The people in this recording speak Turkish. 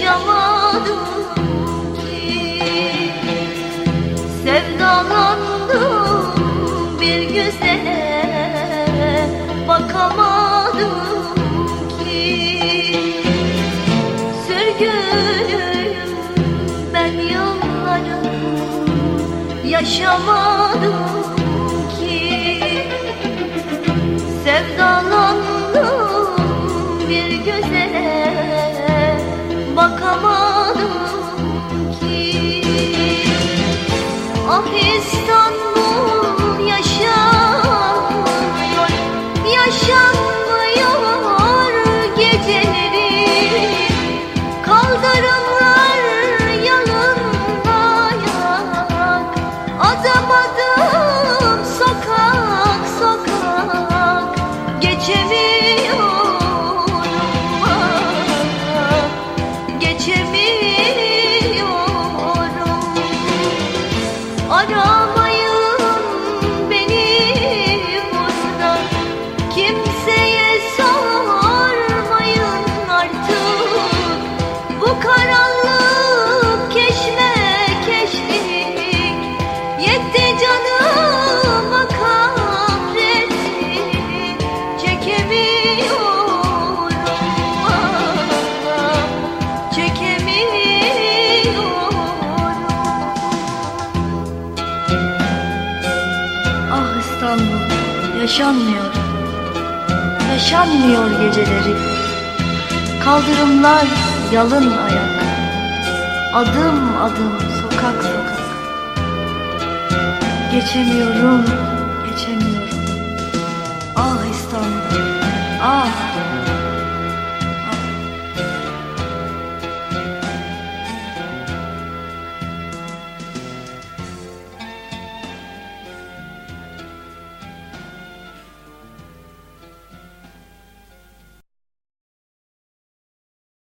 yaşamadım ki. Sevdalandım bir güzele bakamadım ki. Sürgünüyüm ben yıllarım yaşamadım yaşanmıyor. Yaşanmıyor geceleri. Kaldırımlar yalın ayak. Adım adım sokak sokak. Geçemiyorum, geçemiyorum. Ah İstanbul, ah.